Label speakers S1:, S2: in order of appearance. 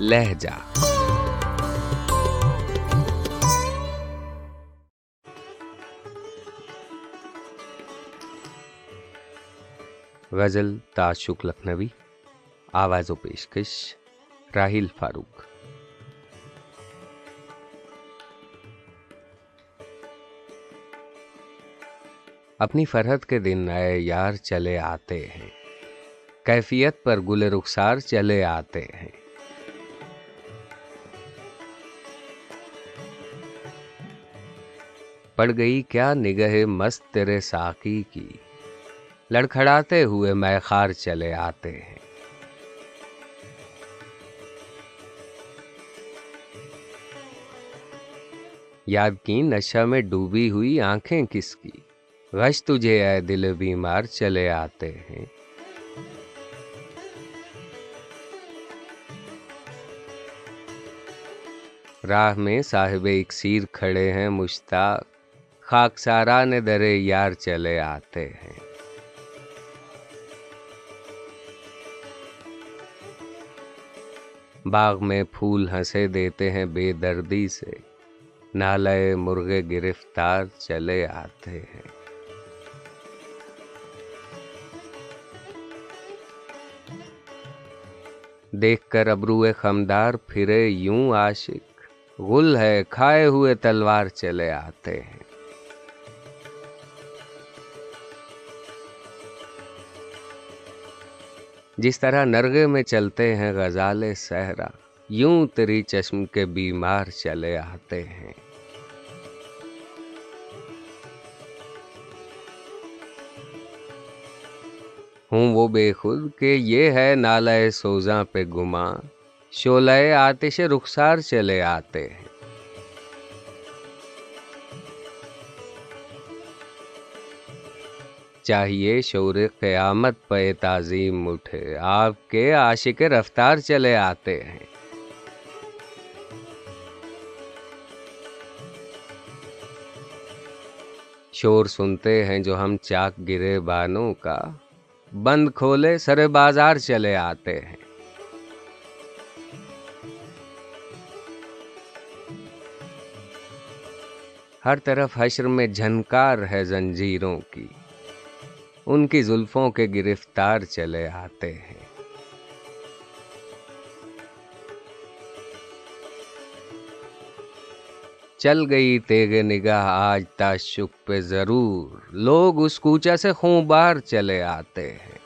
S1: لہجہ۔ غزل تاشق لکھنوی، آواز و پیشکش، راہیل فاروق۔ اپنی فرحت کے دن نئے یار چلے آتے ہیں۔ کیفیت پر گل رخسار چلے آتے ہیں۔ پڑ گئی، کیا نگہ مست تیرے ساقی کی؟ لڑکھڑاتے ہوئے میں خار چلے آتے ہیں۔ یاد کی نشہ میں ڈوبی ہوئی آنکھیں کس کی؟ غش تجھے اے دل بیمار چلے آتے ہیں۔ راہ میں صاحب اکسیر کھڑے ہیں مشتاق۔ خاکسارا نے درے یار چلے آتے ہیں۔ باغ میں پھول ہنسے دیتے ہیں بے دردی سے۔ نالے مرغے گرفتار چلے آتے ہیں۔ دیکھ کر ابرو خمدار پھرے یوں عاشق۔ غل ہے، کھائے ہوئے تلوار چلے آتے ہیں۔ جس طرح نرگے میں چلتے ہیں غزال صحرا، یوں تری چشم کے بیمار چلے آتے ہیں۔ ہوں وہ بے خود کہ یہ ہے نالے سوزاں پہ گماں شولہ آتش رخسار چلے آتے ہیں۔ چاہیے شور قیامت پہ تعظیم اٹھے۔ آپ کے عاشق رفتار چلے آتے ہیں۔ شور سنتے ہیں جو ہم چاک گرے بانوں کا۔ بند کھولے سر بازار چلے آتے ہیں۔ ہر طرف حشر میں جھنکار ہے زنجیروں کی۔ ان کی زلفوں کے گرفتار چلے آتے ہیں۔ چل گئی تیگ نگاہ آج تاشک پہ ضرور۔ لوگ اس کوچا سے خوں بار چلے آتے ہیں۔